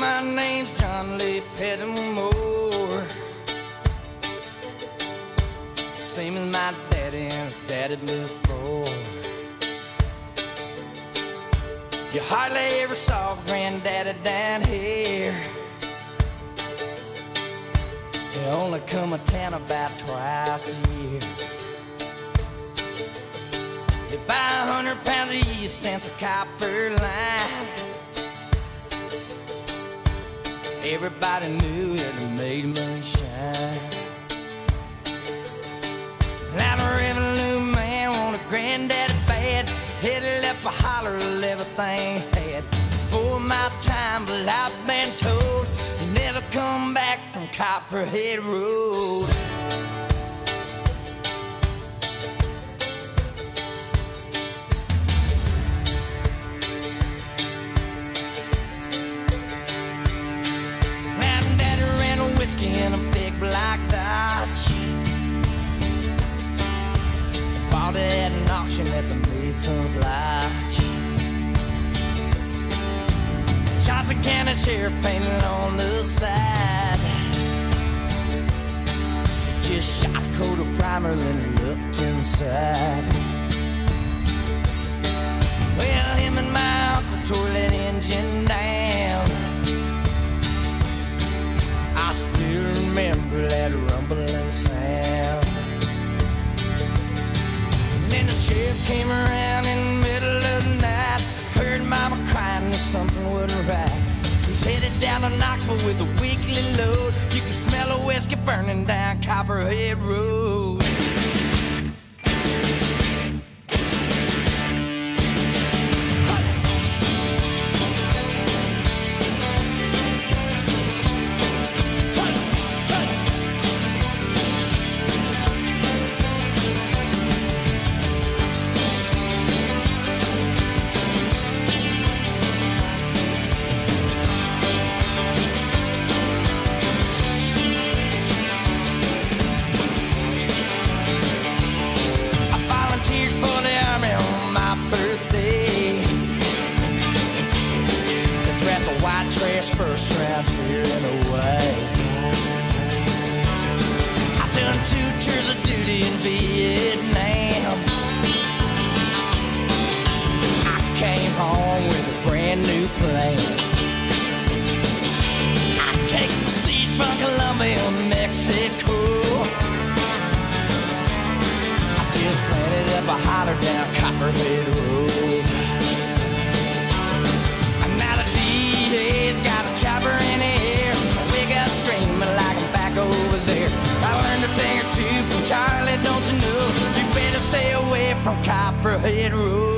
My name's John Lee Pettimore. Same as my daddy and his daddy before. You hardly ever saw granddaddy down here. They only come a town about twice a year. They buy a hundred pounds of yeast and a copper line. Everybody knew it made moonshine. Now the revenue man wanted granddaddy bad. Headed up a holler everything had. For my time, but I've been told you never come back from Copperhead Road. In a big black Dodge. Bought it at an auction at the Mason's Lodge. Johnson County Sheriff painted on the side. Just shot a coat of primer, then looked inside. Something wasn't right. He's headed down to Knoxville with a weekly load. You can smell a whiskey burning down Copperhead Road. First round here and away. I done two tours of duty in Vietnam. I came home with a brand new plane. I take the seed from Colombia, Mexico. I just planted up a holler down Copperhead Road. From Copperhead Road.